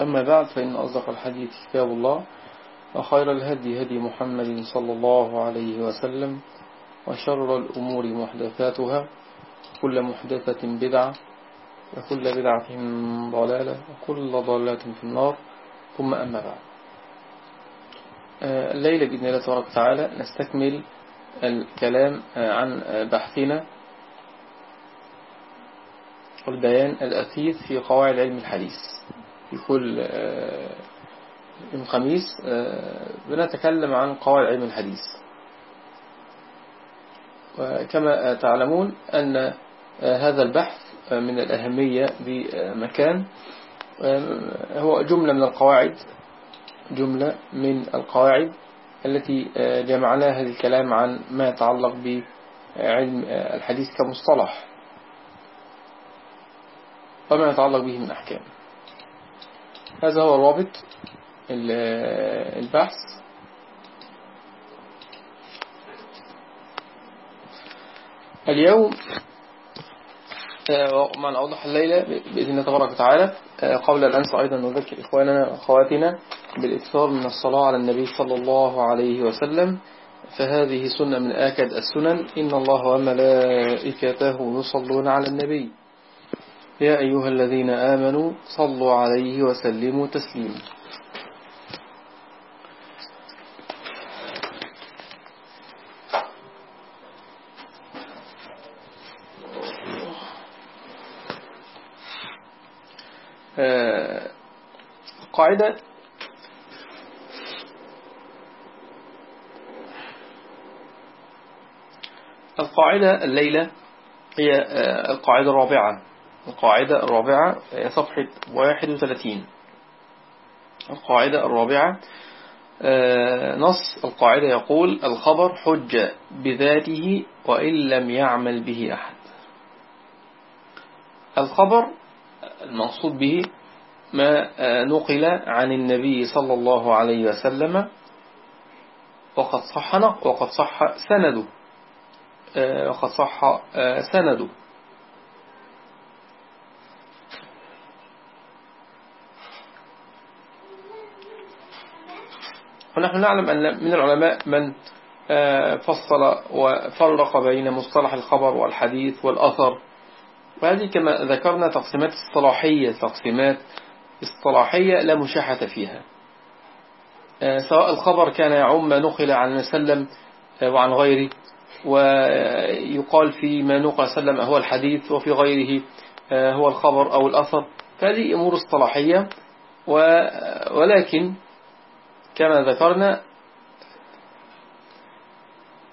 أما بعد فإن أصدق الحديث كتاب الله وخير الهدي هدي محمد صلى الله عليه وسلم وشر الأمور محدثاتها كل محدثة بدعة وكل بدعة ضلالة وكل ضلالة في النار ثم أما بعد. الليلة بإذن الله تبارك وتعالى نستكمل الكلام عن بحثنا والبيان الأثيث في قواعد علم الحديث. في كل يوم خميس بنتكلم عن قواعد علم الحديث. وكما تعلمون أن هذا البحث من الأهمية بمكان هو جملة من القواعد جملة من القواعد التي جمعناها للكلام عن ما يتعلق بعلم الحديث كمصطلح وما يتعلق به من أحكام. هذا هو رابط البحث. اليوم مع أوضح الليلة بإذن الله تبارك وتعالى قبل أن أنسى أيضا نذكر إخواننا وأخواتنا بالإكثار من الصلاة على النبي صلى الله عليه وسلم فهذه سنة من آكد السنن إن الله وملائكته يصلون على النبي. يا أيها الذين آمنوا صلوا عليه وسلموا تسليما. قاعدة. القاعدة الليلة هي القاعدة الرابعة. القاعدة الرابعة صفحة 31 القاعدة الرابعة نص القاعدة يقول الخبر حجة بذاته وإن لم يعمل به أحد. الخبر المقصود به ما نقل عن النبي صلى الله عليه وسلم وقد صح وقد صح سنده وقد صح سنده. ونحن نعلم أن من العلماء من فصل وفرق بين مصطلح الخبر والحديث والأثر. وهذه كما ذكرنا تقسيمات اصطلاحية تقسيمات اصطلاحية لا مشاحة فيها. سواء الخبر كان يعم ما نقل عن وسلم وعن غيره ويقال في ما نقل سلم هو الحديث وفي غيره هو الخبر أو الأثر. فهذه أمور اصطلاحية ولكن كما ذكرنا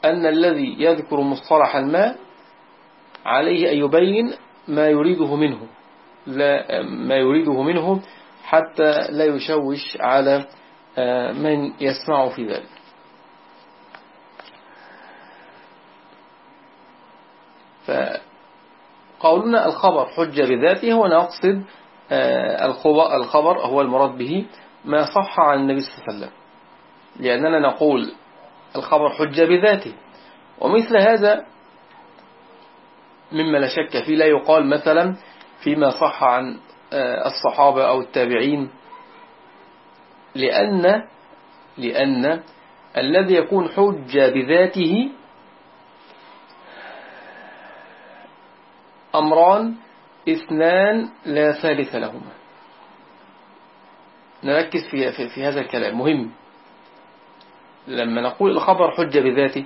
أن الذي يذكر مصطلح الماء عليه أن يبين ما يريده منه لا ما يريده منه حتى لا يشوش على من يسمع في ذلك. فقولنا الخبر حجة بذاته هو نقصد الخبر هو المراد به ما صح عن النبي صلى الله عليه وسلم. لأننا نقول الخبر حجة بذاته. ومثل هذا مما لا شك فيه لا يقال مثلا فيما صح عن الصحابة أو التابعين. لأن لأن الذي يكون حجة بذاته أمران اثنان لا ثالث لهما. نركز في, في, في هذا الكلام. مهم. لما نقول الخبر حجة بذاته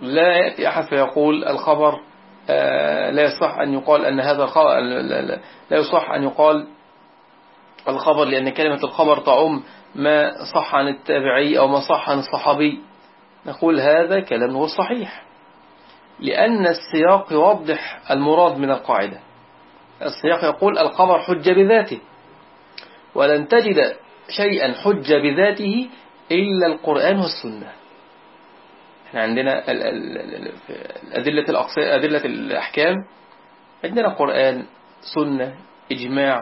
لا يأتي أحد فيقول الخبر آه، لا يصح أن يقال أن هذا لا يصح أن يقال الخبر لأن كلمة الخبر تعم ما صح عن التابعي أو ما صح عن الصحابي. نقول هذا كلام هو لأن السياق يوضح المراد من القاعدة. السياق يقول الخبر حجة بذاته. ولن تجد شيئا حجة بذاته إلا القرآن والسنة. إحنا عندنا أدلة الأقصاء أدلة الأحكام. عندنا قرآن سنة إجماع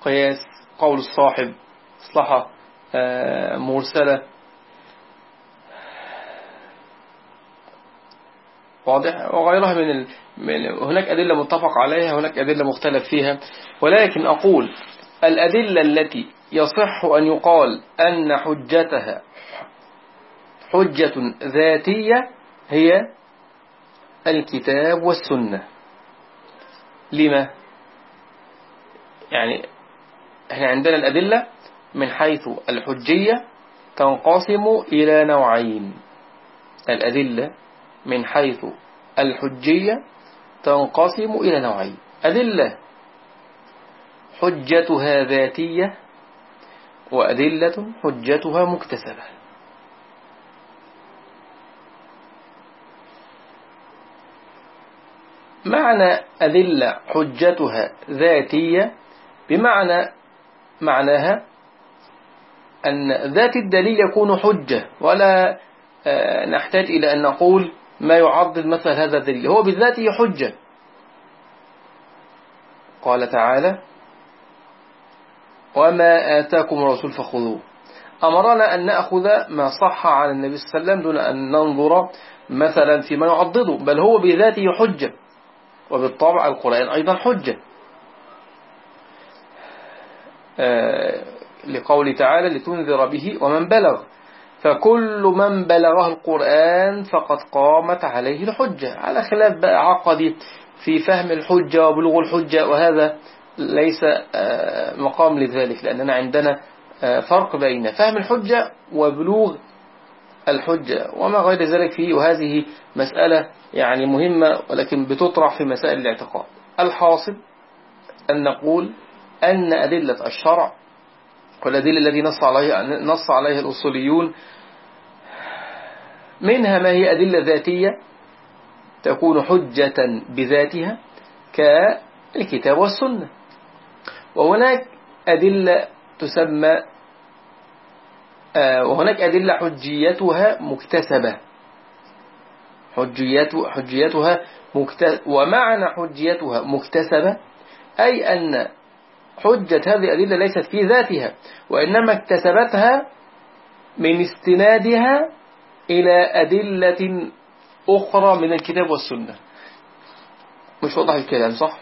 قياس قول الصاحب مصلحة آه، مرسلة. واضح؟ وغيرها من, ال... من هناك أدلة متفق عليها هناك أدلة مختلف فيها. ولكن أقول الأدلة التي يصح أن يقال أن حجتها حجة ذاتية هي الكتاب والسنة. لما؟ يعني إحنا عندنا الأدلة من حيث الحجية تنقسم إلى نوعين. الأدلة من حيث الحجية تنقسم إلى نوعين. أدلة حجتها ذاتية وأدلة حجتها مكتسبة. معنى أدلة حجتها ذاتية بمعنى معناها أن ذات الدليل يكون حجة ولا آه، نحتاج إلى أن نقول ما يعضد مثل هذا الدليل. هو بذاته حجة. قال تعالى وما آتاكم الرسول فخذوه. أمرنا أن نأخذ ما صح عن النبي صلى الله عليه وسلم دون أن ننظر مثلا فيما يعضده بل هو بذاته حجة وبالطبع القرآن أيضا حجة. آه، لقول تعالى لتنذر به ومن بلغ. فكل من بلغه القرآن فقد قامت عليه الحجة. على خلاف بقى عقدي في فهم الحجة وبلغ الحجة وهذا ليس آه، مقام لذلك لأننا عندنا آه، فرق بين فهم الحجة وبلوغ الحجة وما غير ذلك فيه وهذه مسألة يعني مهمة ولكن بتطرح في مسائل الاعتقاد. الحاصل أن نقول أن أدلة الشرع والأدلة التي نص عليها, نص عليها الأصوليون منها ما هي أدلة ذاتية تكون حجة بذاتها كالكتاب والسنة. وهناك أدلة تسمى آه، وهناك أدلة حجيتها مكتسبة. حجيتها مكتسبة ومعنى حجيتها مكتسبة أي أن حجة هذه الأدلة ليست في ذاتها وإنما اكتسبتها من استنادها إلى أدلة أخرى من الكتاب والسنة. مش واضح الكلام صح؟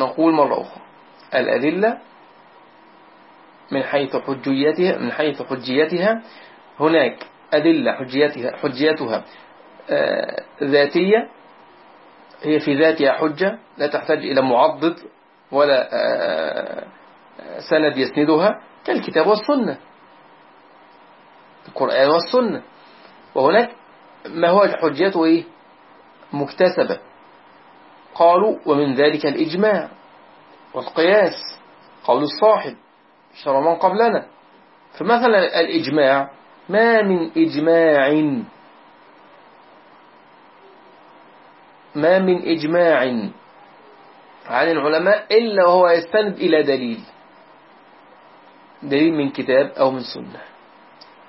نقول مرة أخرى. الأدلة من حيث حجيتها من حيث حجيتها هناك أدلة حجيتها حجيتها آه، ذاتية هي في ذاتها حجة لا تحتاج إلى معضد ولا آه، سند يسندها كالكتاب والسنة. القرآن والسنة. وهناك ما هو حجيته إيه؟ مكتسبة. قالوا ومن ذلك الإجماع والقياس قول الصاحب شر من قبلنا. فمثلا الإجماع ما من إجماع ما من إجماع عن العلماء إلا وهو يستند إلى دليل. دليل من كتاب أو من سنة.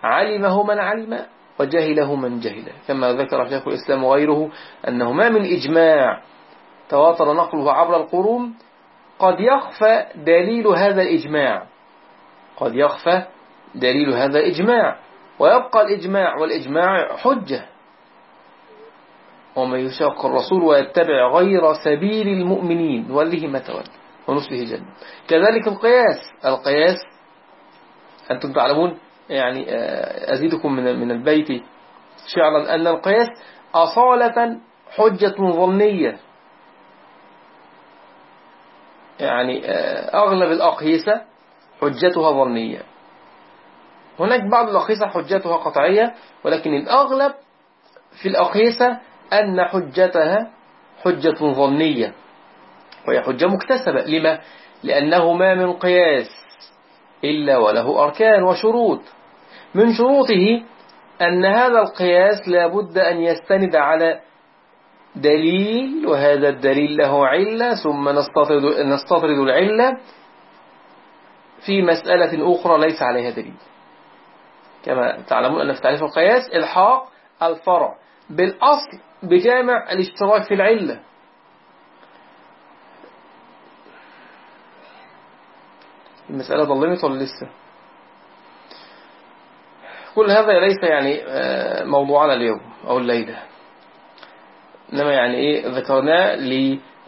علمه من علم وجهله من جهل. كما ذكر شيخ الإسلام وغيره أنه ما من إجماع تواتر نقله عبر القرون قد يخفى دليل هذا الإجماع. قد يخفى دليل هذا الإجماع. ويبقى الإجماع والإجماع حجة. ومن يشاق الرسول ويتبع غير سبيل المؤمنين وله ما تولى ونصله جنة. كذلك القياس. القياس أنتم تعلمون يعني آه، أزيدكم من من البيت شعرا أن القياس أصالة حجة ظنية. يعني آه، أغلب الأقيسة حجتها ظنية. هناك بعض الأقيسة حجتها قطعية ولكن الأغلب في الأقيسة أن حجتها حجة ظنية وهي حجة مكتسبة. لما؟ لأنه ما من قياس إلا وله أركان وشروط. من شروطه أن هذا القياس لابد أن يستند على دليل وهذا الدليل له علة ثم نستطرد, نستطرد العلة في مسألة أخرى ليس عليها دليل. كما تعلمون أن في تعريف القياس إلحاق الفرع بالأصل بجامع الاشتراك في العلة. المسألة ظلمت ولا لسه؟ كل هذا ليس يعني آه، موضوعنا اليوم أو الليلة. إنما يعني إيه ذكرناه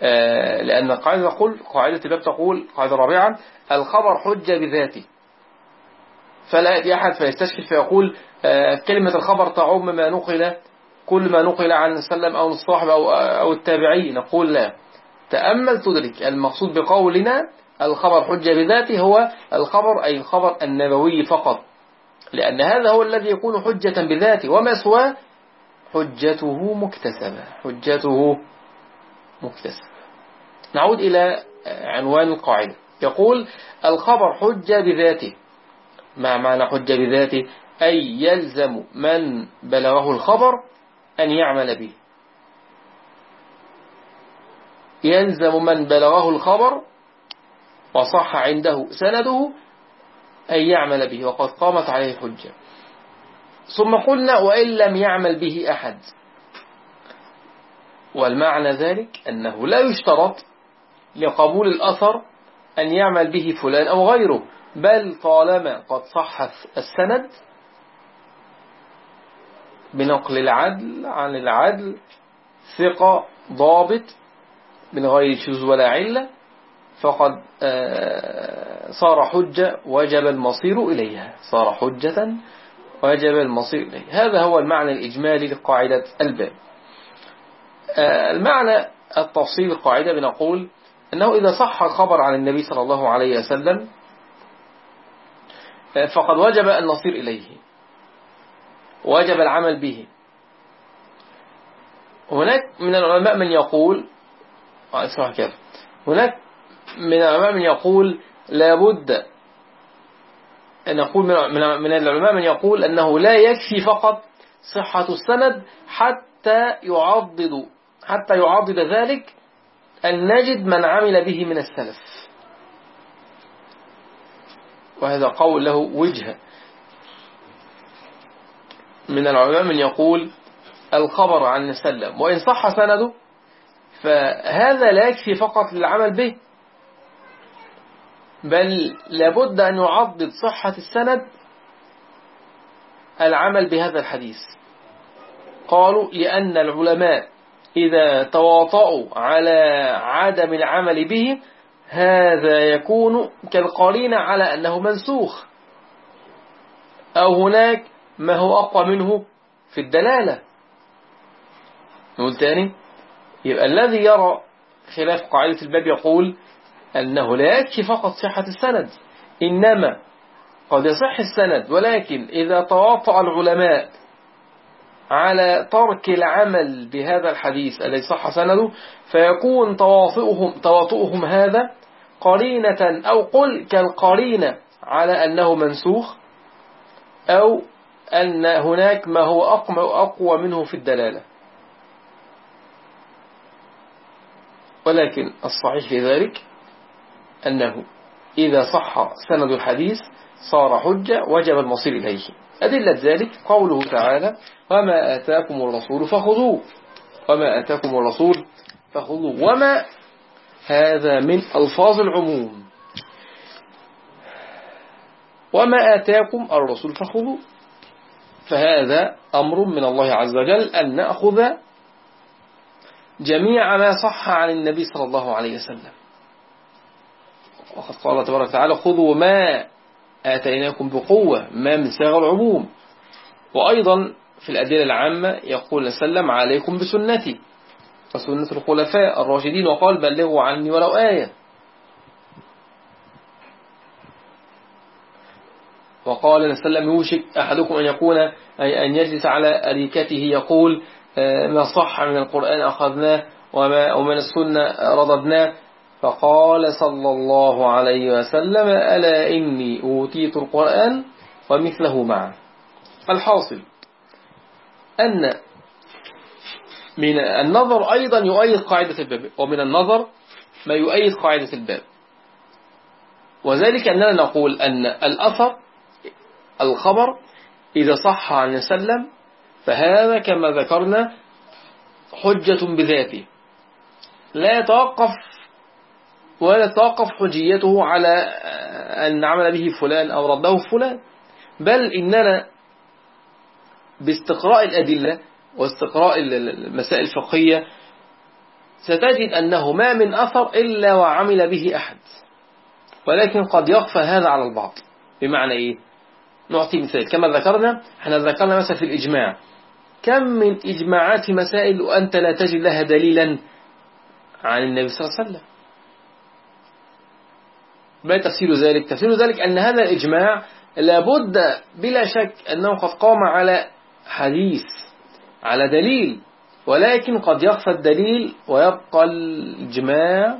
آه، لأن القاعدة تقول قاعدة الباب تقول قاعدة رابعة الخبر حجة بذاته. فلا يأتي أحد فيستشكل فيقول آه، كلمة الخبر تعم ما نقل كل ما نقل عن سلم أو الصاحب أو, أو التابعي نقول لا. تأمل تدرك المقصود بقولنا الخبر حجة بذاته هو الخبر أي الخبر النبوي فقط. لأن هذا هو الذي يكون حجة بذاته. وما سواه حجته مكتسبة. حجته مكتسبة. نعود إلى عنوان القاعدة. يقول الخبر حجة بذاته. ما معنى حجة بذاته؟ أي يلزم من بلغه الخبر أن يعمل به. يلزم من بلغه الخبر وصح عنده سنده أن يعمل به. وقد قامت عليه حجة. ثم قلنا وإن لم يعمل به أحد. والمعنى ذلك أنه لا يشترط لقبول الأثر أن يعمل به فلان أو غيره بل طالما قد صح السند بنقل العدل عن العدل ثقة ضابط من غير شذ ولا علة فقد آه، صار حجة وجب المصير إليها. صار حجة وجب المصير إليها هذا هو المعنى الإجمالي لقاعدة الباب. آه، المعنى التفصيل القاعدة بنقول أنه إذا صح الخبر عن النبي صلى الله عليه وسلم آه، فقد وجب أن نصير إليه. وجب العمل به. هناك من العلماء من يقول اسمع كيف. هناك من العلماء من يقول لابد نقول من العلماء من يقول أنه لا يكفي فقط صحة السند حتى يعضد حتى يعضد ذلك أن نجد من عمل به من السلف. وهذا قول له وجهة من العلماء من يقول الخبر عن سلم وإن صح سنده فهذا لا يكفي فقط للعمل به بل لابد أن يعضد صحة السند العمل بهذا الحديث. قالوا لأن العلماء إذا تواطؤوا على عدم العمل به هذا يكون كالقرين على أنه منسوخ. أو هناك ما هو أقوى منه في الدلالة. نقول تاني يبقى الذي يرى خلاف قاعدة الباب يقول أنه لا يكفي فقط صحة السند إنما قد يصح السند ولكن إذا تواطأ العلماء على ترك العمل بهذا الحديث الذي صح سنده فيكون تواطؤهم, تواطؤهم هذا قرينة أو قل كالقرينة على أنه منسوخ أو أن هناك ما هو أقوى منه في الدلالة. ولكن الصحيح في ذلك أنه إذا صح سند الحديث صار حجة وجب المصير إليه. أدلة ذلك قوله تعالى وما آتاكم الرسول فخذوه. وما آتاكم الرسول فخذوه. وما هذا من ألفاظ العموم. وما آتاكم الرسول فخذوه. فهذا أمر من الله عز وجل أن نأخذ جميع ما صح عن النبي صلى الله عليه وسلم. وقد قال تبارك وتعالى خذوا ما آتيناكم بقوة ما من صيغ العموم. وأيضا في الأدلة العامة يقول سلم عليكم بسنتي. وسنة الخلفاء الراشدين وقال بلغوا عني ولو آية. وقال سلم يوشك أحدكم أن يكون أن يجلس على أريكته يقول آه، ما صح من القرآن أخذناه وما, ومن السنة رددناه فقال صلى الله عليه وسلم ألا إني أوتيت القرآن ومثله معه. الحاصل أن من النظر أيضا يؤيد قاعدة الباب ومن النظر ما يؤيد قاعدة الباب. وذلك أننا نقول أن الأثر الخبر إذا صح عن سلم فهذا كما ذكرنا حجة بذاته. لا يتوقف ولا تتوقف حجيته على أن عمل به فلان أو رده فلان. بل إننا باستقراء الأدلة واستقراء المسائل الفقهية ستجد أنه ما من أثر إلا وعمل به أحد. ولكن قد يخفى هذا على البعض. بمعنى إيه؟ نعطي مثال. كما ذكرنا إحنا ذكرنا مثلا في الإجماع. كم من إجماعات مسائل وأنت لا تجد لها دليلا عن النبي صلى الله عليه وسلم؟ ما تفسير ذلك؟ تفسير ذلك أن هذا الإجماع لابد بلا شك أنه قد قام على حديث على دليل ولكن قد يخفى الدليل ويبقى الإجماع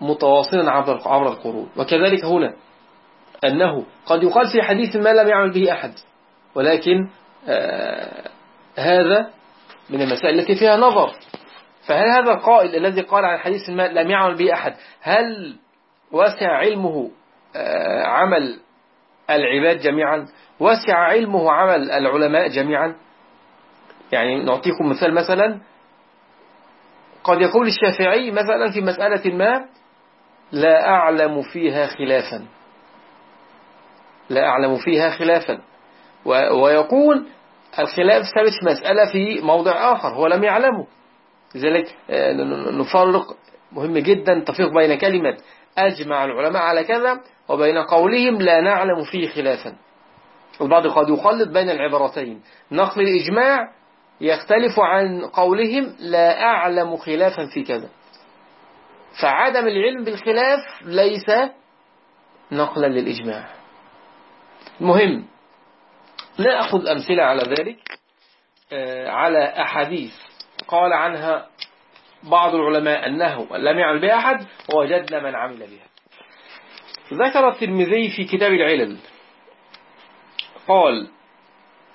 متواصلا عبر القرون. وكذلك هنا أنه قد يقال في حديث ما لم يعمل به أحد ولكن آه هذا من المسائل التي فيها نظر. فهل هذا القائل الذي قال عن حديث ما لم يعمل به أحد هل وسع علمه آه عمل العباد جميعا وسع علمه عمل العلماء جميعا. يعني نعطيكم مثال مثلا قد يقول الشافعي مثلا في مسألة ما لا أعلم فيها خلافا. لا أعلم فيها خلافا. ويقول الخلاف ثابت مسألة في موضع آخر هو لم يعلمه. لذلك آه، نفرق مهم جدا تفرق بين كلمة أجمع العلماء على كذا وبين قولهم لا نعلم فيه خلافا. البعض قد يخلط بين العبارتين. نقل الإجماع يختلف عن قولهم لا أعلم خلافا في كذا. فعدم العلم بالخلاف ليس نقلا للإجماع. مهم. نأخذ أمثلة على ذلك. آه، على أحاديث قال عنها بعض العلماء أنه لم يعمل بها أحد ووجدنا من عمل بها. ذكر الترمذي في كتاب العلل. قال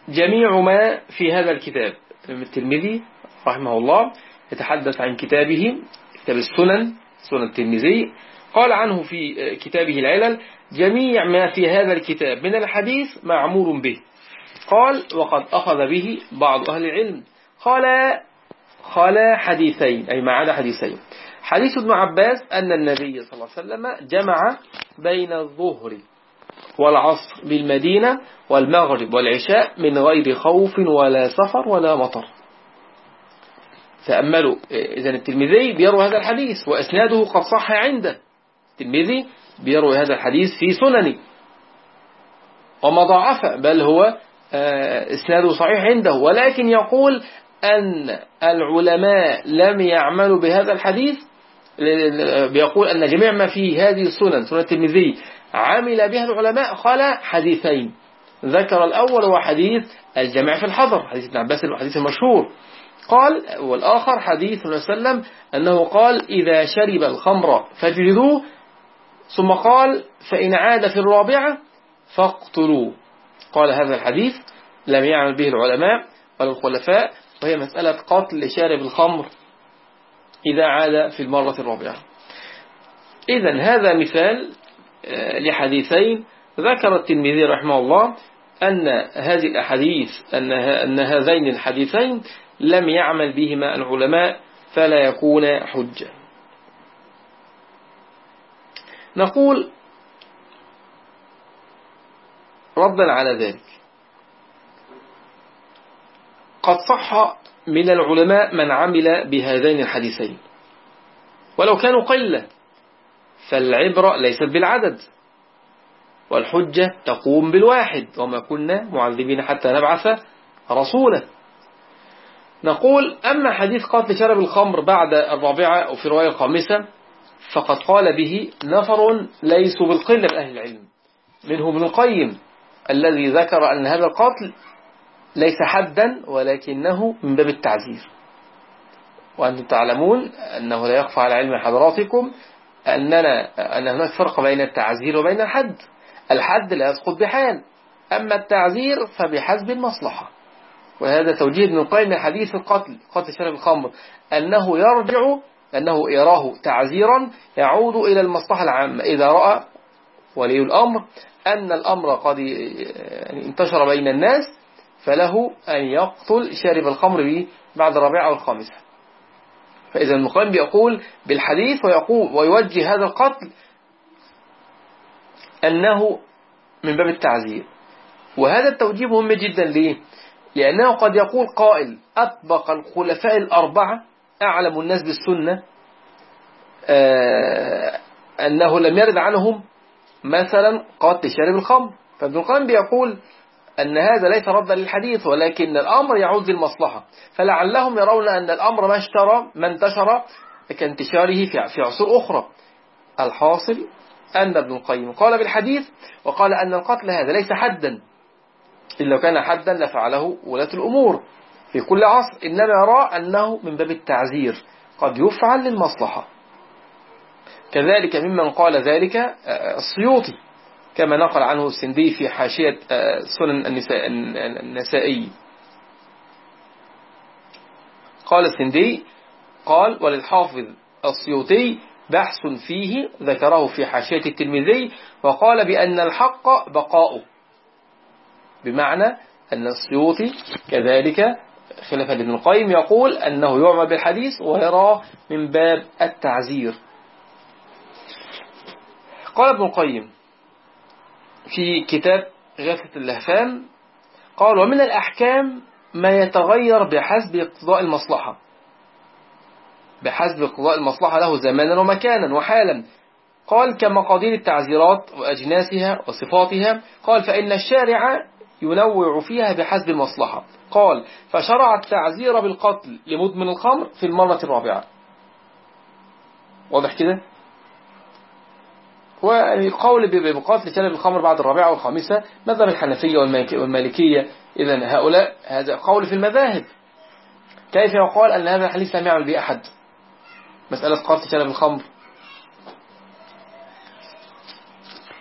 جميع ما في هذا الكتاب. الترمذي رحمه الله يتحدث عن كتابه كتاب السنن سنن الترمذي. قال عنه في كتابه العلل جميع ما في هذا الكتاب من الحديث معمول به. قال وقد أخذ به بعض أهل العلم. قال خلا حديثين أي ما عدا حديثين. حديث ابن عباس أن النبي صلى الله عليه وسلم جمع بين الظهر والعصر بالمدينة والمغرب والعشاء من غير خوف ولا سفر ولا مطر. تأملوا إذا الترمذي بيروي هذا الحديث وأسناده قد صح عنده. الترمذي بيروي هذا الحديث في سننه. وما ضعف بل هو آه، إسناده صحيح عنده. ولكن يقول أن العلماء لم يعملوا بهذا الحديث بيقول أن جميع ما في هذه السنن سنة الترمذي عمل بها العلماء قال حديثين. ذكر الأول هو حديث الجمع في الحضر حديث ابن عباس الحديث المشهور قال والآخر حديث صلى الله عليه وسلم أنه قال إذا شرب الخمر فاجلدوه ثم قال فإن عاد في الرابعة فاقتلوه. قال هذا الحديث لم يعمل به العلماء ولا الخلفاء وهي مسألة قتل شارب الخمر إذا عاد في المرة الرابعة. إذا هذا مثال آه، لحديثين. ذكر التلميذي رحمه الله أن هذه الأحاديث أن هذين الحديثين لم يعمل بهما العلماء فلا يكون حجة. نقول ردا على ذلك. قد صح من العلماء من عمل بهذين الحديثين. ولو كانوا قلة فالعبرة ليست بالعدد. والحجة تقوم بالواحد وما كنا معذبين حتى نبعث رسولا. نقول أما حديث قاتل شرب الخمر بعد الرابعة أو في رواية الخامسة فقد قال به نفر ليسوا بالقلة من أهل العلم منهم ابن القيم الذي ذكر أن هذا القتل ليس حدا ولكنه من باب التعزير وأنتم تعلمون أنه لا يخفى على علم حضراتكم أننا أن هناك فرق بين التعزير وبين الحد. الحد لا يسقط بحال أما التعزير فبحسب المصلحة. وهذا توجيه ابن القيم حديث القتل قتل شرب الخمر أنه يرجع أنه يراه تعزيرا يعود إلى المصلحة العامة. إذا رأى ولي الأمر أن الأمر قد يعني انتشر بين الناس فله أن يقتل شارب الخمر بعد الرابعة أو الخامسة فإذا المقام بيقول بالحديث ويقول ويوجه هذا القتل أنه من باب التعزير. وهذا التوجيه مهم جدا ليه؟ لأنه قد يقول قائل أطبق الخلفاء الأربعة أعلم الناس بالسنة آه، أنه لم يرد عنهم مثلا قتل شارب الخمر. فابن القيم بيقول أن هذا ليس ردا للحديث ولكن الأمر يعود للمصلحة. فلعلهم يرون أن الأمر ما اشترى ما انتشر كانتشاره في عصور أخرى. الحاصل أن ابن القيم قال بالحديث وقال أن القتل هذا ليس حدا. إن لو كان حدا لفعله ولاة الأمور. في كل عصر إنما يرى أنه من باب التعزير. قد يفعل للمصلحة. كذلك ممن قال ذلك آه، السيوطي. كما نقل عنه السندي في حاشية آه، سنن النساء النسائي. قال السندي قال وللحافظ السيوطي بحث فيه ذكره في حاشية الترمذي وقال بأن الحق بقاؤه. بمعنى أن السيوطي كذلك خلافا ابن القيم يقول أنه يعمل بالحديث ويرى من باب التعزير. قال ابن القيم في كتاب غافة اللهفان قال ومن الأحكام ما يتغير بحسب اقتضاء المصلحة. بحسب اقتضاء المصلحة له زمانا ومكانا وحالا. قال كمقادير التعزيرات وأجناسها وصفاتها. قال فإن الشارع ينوع فيها بحسب المصلحة. قال فشرع التعزير بالقتل لمدمن الخمر في المرة الرابعة. واضح كده؟ والقول بقتل شرب الخمر بعد الرابعة والخامسة مذهب الحنفية والمالكية. إذا هؤلاء هذا قول في المذاهب. كيف يقال أن هذا الحديث لم يعمل به أحد؟ مسألة قتل شرب الخمر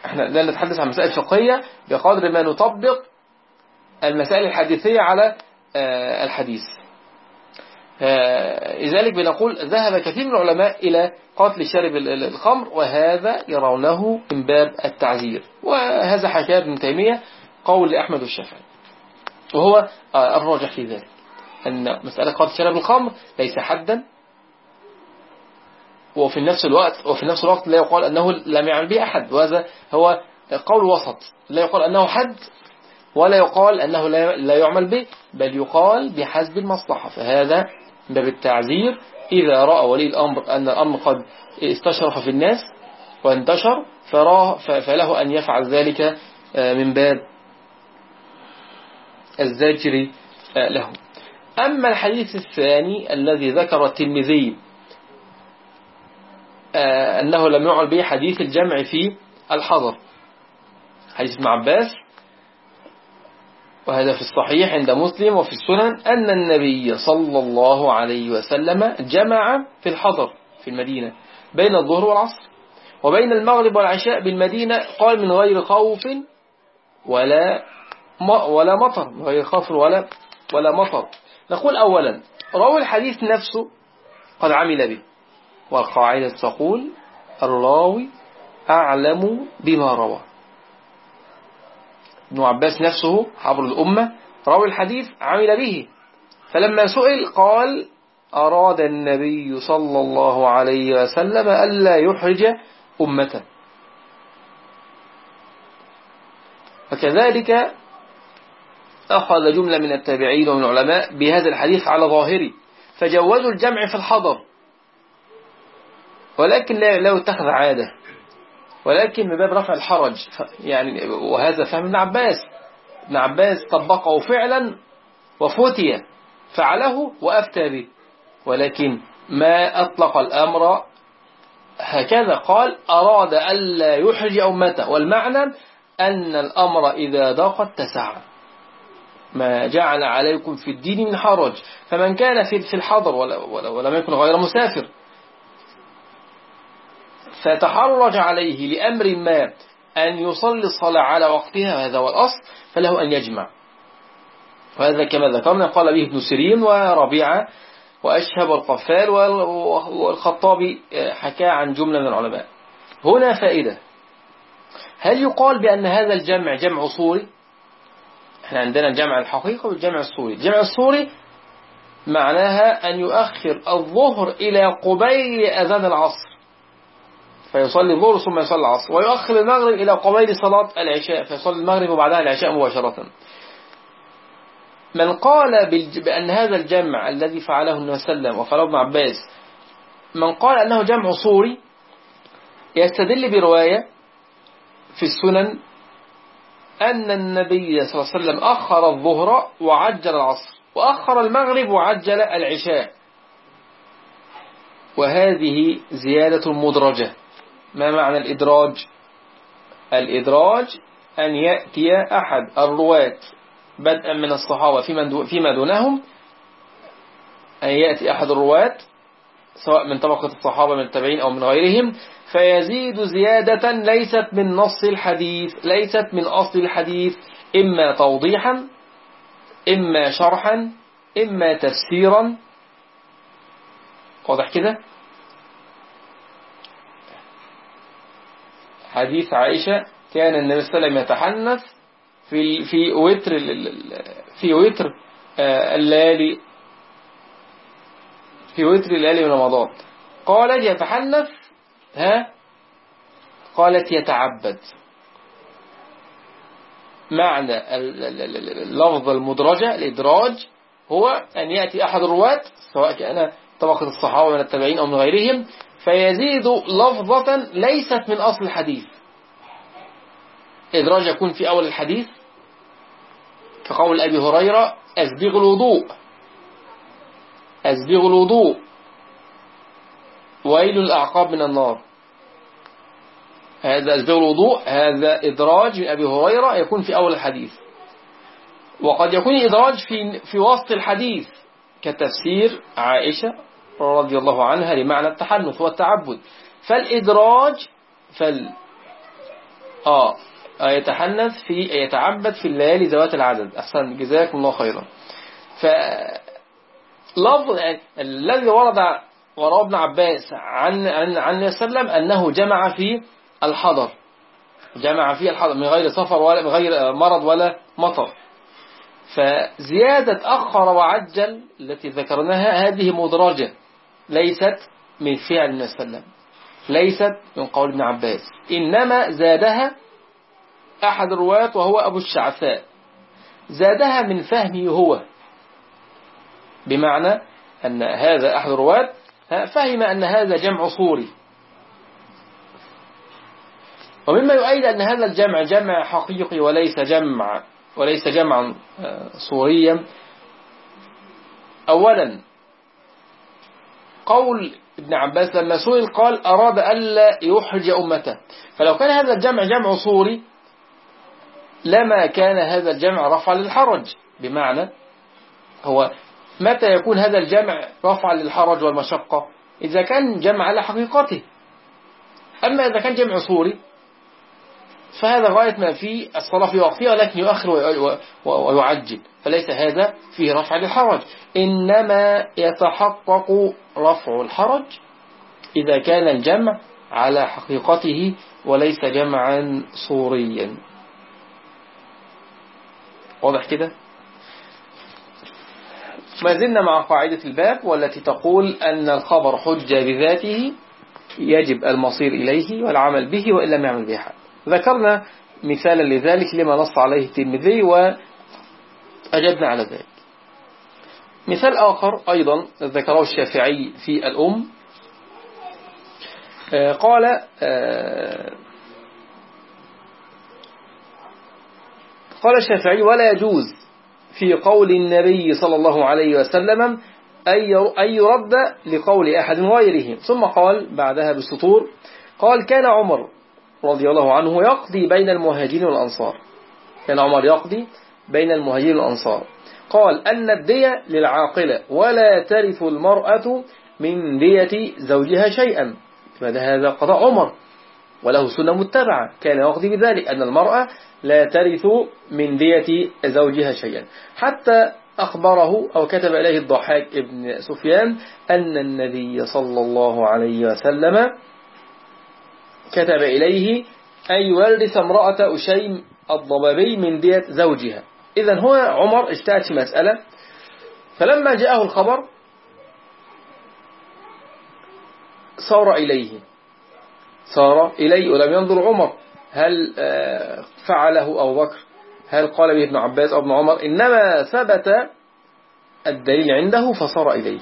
إحنا لا نتحدث عن مسائل فقهية بقدر ما نطبق المسائل الحديثية على آه، الحديث. لذلك بنقول ذهب كثير من العلماء إلى قتل شارب الخمر وهذا يرونه من باب التعزير وهذا حكى ابن تيمية قول أحمد الشافعي. وهو آه، الراجح في ذلك أن مسألة قتل شارب الخمر ليس حدا وفي نفس الوقت وفي نفس الوقت لا يقال أنه لم يعمل به أحد. وهذا هو قول وسط. لا يقال أنه حد ولا يقال أنه لا يعمل به بل يقال بحسب المصلحة. فهذا باب التعزير إذا رأى ولي الأمر أن الأمر قد استشرف في الناس وانتشر فراه فله أن يفعل ذلك آه، من باب الزجر آه، له. أما الحديث الثاني الذي ذكر التلمذي آه، أنه لم يعل به حديث الجمع في الحضر. حديث ابن عباس وهذا في الصحيح عند مسلم وفي السنن أن النبي صلى الله عليه وسلم جمع في الحضر في المدينة بين الظهر والعصر وبين المغرب والعشاء بالمدينة قال من غير خوف ولا ولا مطر. من غير خوف ولا ولا مطر. نقول أولا راوي الحديث نفسه قد عمل به. والقاعدة تقول الراوي أعلم بما روى. ابن عباس نفسه حبر الأمة راوي الحديث عمل به. فلما سئل قال أراد النبي صلى الله عليه وسلم ألا يحرج أمته وكذلك أخذ جملة من التابعين ومن العلماء بهذا الحديث على ظاهره. فجوزوا الجمع في الحضر. ولكن لا يتخذ عادة. ولكن من باب رفع الحرج يعني وهذا فهم ابن عباس. ابن عباس طبقه فعلا وفتي فعله وأفتى به. ولكن ما أطلق الأمر هكذا. قال أراد ألا يحرج أمته. والمعنى أن الأمر إذا ضاق اتسع. ما جعل عليكم في الدين من حرج. فمن كان في الحضر ولم يكن غير مسافر فتحرج عليه لأمر ما أن يصلي الصلاة على وقتها هذا هو الأصل فله أن يجمع. وهذا كما ذكرنا قال به ابن سيرين وربيعة وأشهب القفال والخطابي حكى عن جملة من العلماء. هنا فائدة. هل يقال بأن هذا الجمع جمع صوري إحنا عندنا الجمع الحقيقي والجمع الصوري الجمع الصوري معناها أن يؤخر الظهر إلى قبيل أذان العصر. فيصلي الظهر ثم يصلي العصر ويؤخر المغرب إلى قبيل صلاة العشاء فيصلي المغرب وبعدها العشاء مباشرة. من قال بأن هذا الجمع الذي فعله النبي صلى الله عليه وسلم وفعله ابن عباس من قال أنه جمع صوري يستدل برواية في السنن أن النبي صلى الله عليه وسلم أخر الظهر وعجل العصر وأخر المغرب وعجل العشاء. وهذه زيادة مدرجة. ما معنى الإدراج؟ الإدراج أن يأتي أحد الرواة بدءا من الصحابة فيما دونهم أن يأتي أحد الرواة سواء من طبقة الصحابة من التابعين أو من غيرهم فيزيد زيادة ليست من نص الحديث ليست من أصل الحديث إما توضيحا إما شرحا إما تفسيرا. واضح كده؟ حديث عائشة كان النبي صلى الله عليه وسلم يتحنث في في وتر في وتر آه، الليالي في وتر الليالي من رمضان. قالت يتحنث ها؟ قالت يتعبد. معنى اللفظ المدرجة الإدراج هو أن يأتي أحد الرواة سواء كان طبقة الصحابة من التابعين أو من غيرهم فيزيد لفظة ليست من أصل الحديث. إدراج يكون في أول الحديث كقول أبي هريرة أسبغ الوضوء. أسبغ الوضوء. ويل الأعقاب من النار. هذا أسبغ الوضوء هذا إدراج من أبي هريرة يكون في أول الحديث. وقد يكون إدراج في, في وسط الحديث كتفسير عائشة رضي الله عنها لمعنى التحنث والتعبد. فالإدراج فال آه يتحنث في يتعبد في الليالي ذوات العدد. أحسن جزاكم الله خيرا. ف لفظ الذي ورد وراء ابن عباس عن عن عن وسلم أنه جمع في الحضر. جمع في الحضر من غير سفر ولا من غير مرض ولا مطر. فزيادة أخر وعجل التي ذكرناها هذه مدرجة ليست من فعل النبي صلى الله عليه وسلم. ليست من قول ابن عباس. إنما زادها أحد الرواة وهو أبو الشعثاء. زادها من فهمه هو. بمعنى أن هذا أحد الرواة فهم أن هذا جمع صوري. ومما يؤيد أن هذا الجمع جمع حقيقي وليس جمع وليس جمعا آه، صوريا. أولا قول ابن عباس لما سئل قال أراد ألا يحرج أمته. فلو كان هذا الجمع جمع صوري لما كان هذا الجمع رفع للحرج. بمعنى هو متى يكون هذا الجمع رفع للحرج والمشقة؟ إذا كان جمع على حقيقته. أما إذا كان جمع صوري فهذا غاية ما فيه الصلاة في وقتها ولكن يؤخر ويعجل. فليس هذا فيه رفع للحرج. إنما يتحقق رفع الحرج إذا كان الجمع على حقيقته وليس جمعا صوريا. واضح كده؟ ما زلنا مع قاعدة الباب والتي تقول أن الخبر حجة بذاته يجب المصير إليه والعمل به وإن لم يعمل به حد ذكرنا مثالا لذلك لما نص عليه الترمذي وأجبنا على ذلك. مثال آخر أيضا ذكره الشافعي في الأم. آه، قال آه، قال الشافعي ولا يجوز في قول النبي صلى الله عليه وسلم أن يرد لقول أحد غيره. ثم قال بعدها بالسطور قال كان عمر رضي الله عنه يقضي بين المهاجرين والأنصار. كان عمر يقضي بين المهاجرين والأنصار. قال أن الدية للعاقلة ولا ترث المرأة من دية زوجها شيئا. فهذا قضاء عمر؟ وله سنة متبعة. كان يقضي بذلك أن المرأة لا ترث من دية زوجها شيئا. حتى أخبره أو كتب إليه الضحاك ابن سفيان أن النبي صلى الله عليه وسلم كتب إليه أن يورث امرأة أشيم الضبابي من دية زوجها. إذا هو عمر اجتهد في مسألة. فلما جاءه الخبر صار إليه. صار إليه ولم ينظر عمر. هل آه، فعله أبو بكر؟ هل قال به ابن عباس أو ابن عمر؟ إنما ثبت الدليل عنده فصار إليه.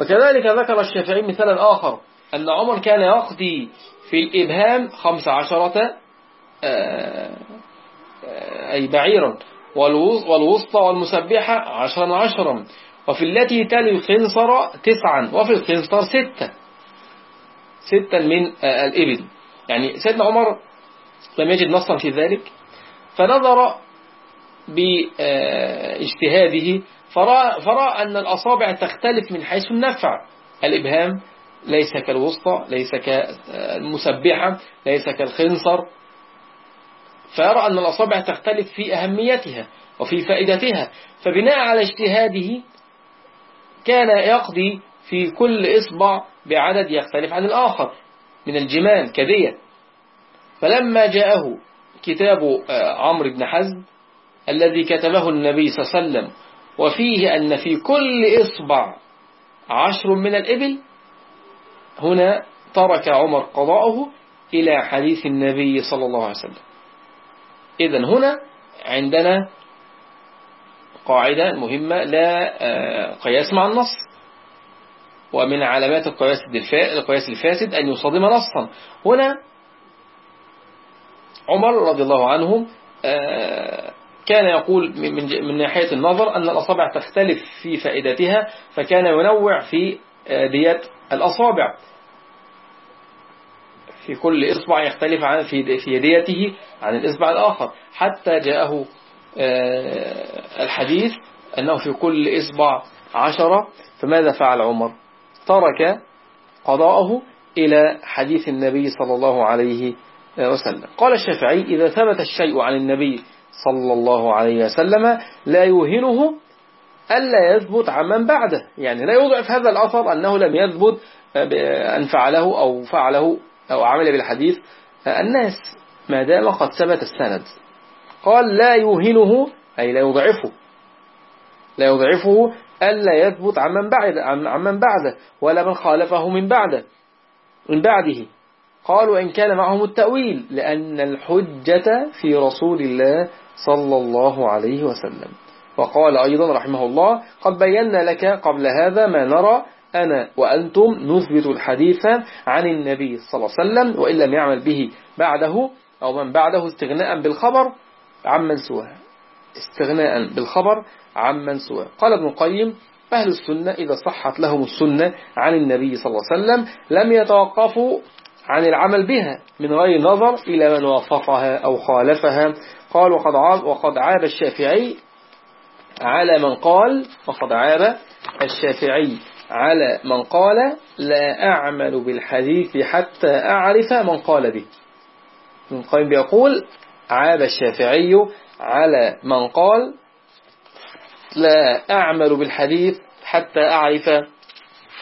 وكذلك ذكر الشافعي مثالا آخر. أن عمر كان يقضي في الإبهام خمس عشرة آه، آه، أي بعيرا. والوسطى والمسبحة عشرا عشرا. وفي التي تلي الخنصر تسعا. وفي الخنصر ستة. ستا من آه، الإبل. يعني سيدنا عمر لم يجد نصا في ذلك. فنظر باجتهاده فرأى, فرأى أن الأصابع تختلف من حيث النفع. الإبهام ليس كالوسطى ليس كالمسبحة ليس كالخنصر. فيرى أن الأصابع تختلف في أهميتها وفي فائدتها فبناء على اجتهاده كان يقضي في كل إصبع بعدد يختلف عن الآخر من الجمال كدية. فلما جاءه كتاب آه، عمرو بن حزم الذي كتبه النبي صلى الله عليه وسلم وفيه أن في كل إصبع عشر من الإبل هنا ترك عمر قضاءه إلى حديث النبي صلى الله عليه وسلم. إذا هنا عندنا قاعدة مهمة لا آه، قياس مع النص. ومن علامات القياس الفاسد أن يصادم نصا. هنا عمر رضي الله عنه آه، كان يقول من ناحية النظر أن الأصابع تختلف في فائدتها فكان ينوع في آه، ديات الأصابع. في كل إصبع يختلف عن في يديته عن الإصبع الآخر. حتى جاءه آه، الحديث أنه في كل إصبع عشرة فماذا فعل عمر؟ ترك قضاءه إلى حديث النبي صلى الله عليه وسلم. قال الشافعي إذا ثبت الشيء عن النبي صلى الله عليه وسلم لا يوهنه ألا يثبت عمن بعده. يعني لا يضعف هذا الأثر أنه لم يثبت أن فعله أو فعله أو عمل بالحديث الناس ما دام قد ثبت السند. قال لا يوهنه أي لا يضعفه. لا يضعفه ألا يثبت عمن بعد عمن بعده ولا من خالفه من بعده من بعده. قال وإن كان معهم التأويل لأن الحجة في رسول الله صلى الله عليه وسلم. وقال أيضا رحمه الله قد بينا لك قبل هذا ما نرى أنا وأنتم نثبت الحديث عن النبي صلى الله عليه وسلم وإن لم يعمل به بعده أو من بعده استغناء بالخبر عمن سواه. استغناء بالخبر عمن سواه. قال ابن القيم أهل السنة إذا صحت لهم السنة عن النبي صلى الله عليه وسلم لم يتوقفوا عن العمل بها من غير نظر إلى من وافقها أو خالفها. قال وقد عاب, وقد عاب الشافعي على من قال وقد عاب الشافعي. على من قال لا أعمل بالحديث حتى أعرف من قال به. من قيم بيقول عاب الشافعي على من قال لا أعمل بالحديث حتى أعرف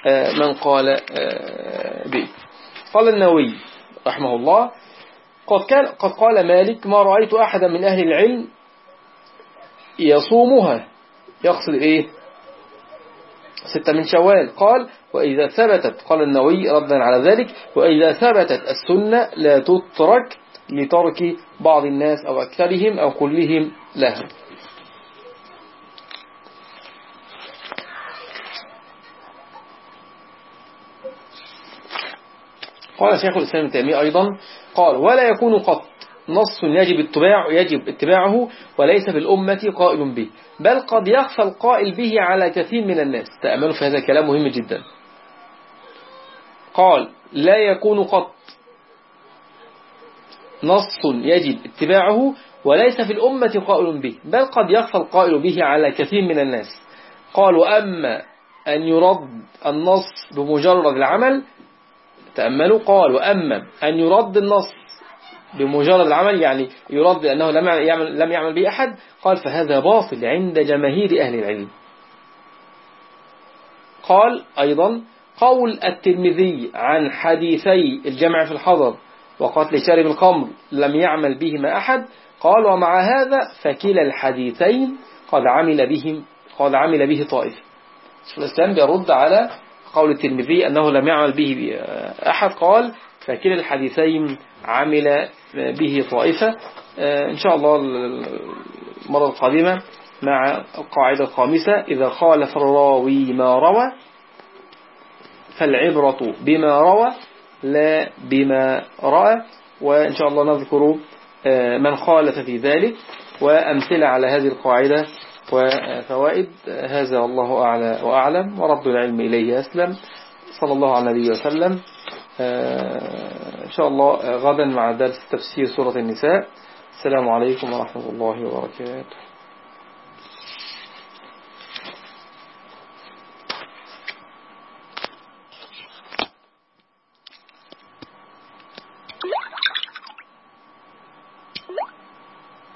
آه، من قال آه، به. قال النووي رحمه الله قد, كان قد قال مالك ما رأيت أحدا من أهل العلم يصومها. يقصد إيه؟ ستة من شوال. قال وإذا ثبتت قال النووي ردا على ذلك وإذا ثبتت السنة لا تترك لترك بعض الناس أو أكثرهم أو كلهم لها. قال شيخ الإسلام التيمية أيضا قال ولا يكون قط نص يجب اتباع يجب اتباعه وليس في الأمة قائل به. بل قد يخفى القائل به على كثير من الناس. تأملوا في هذا الكلام مهم جدا. قال لا يكون قط. نص يجب اتباعه وليس في الأمة قائل به. بل قد يخفى القائل به على كثير من الناس. قالوا أما أن يرد النص بمجرد العمل تأملوا. قال وأما أن يرد النص بمجرد العمل يعني يرد لأنه لم يعمل, لم يعمل به أحد قال فهذا باطل عند جماهير أهل العلم. قال أيضا قول الترمذي عن حديثي الجمع في الحضر وقتل شارب الخمر لم يعمل بهما أحد قال ومع هذا فكلا الحديثين قد عمل بهم قد عمل به طائفة شيخ الإسلام بيرد على قول الترمذي أنه لم يعمل به أحد قال فكلا الحديثين عمل به طائفة. إن شاء الله المرة القادمة مع القاعدة الخامسة. إذا خالف الراوي ما روى فالعبرة بما روى لا بما رأى. وإن شاء الله نذكر من خالف في ذلك. وأمثلة على هذه القاعدة وفوائد هذا الله أعلى وأعلم ورد العلم إليه أسلم. صلى الله على النبي وسلم. إن شاء الله غدا مع درس تفسير سورة النساء. السلام عليكم ورحمة الله وبركاته.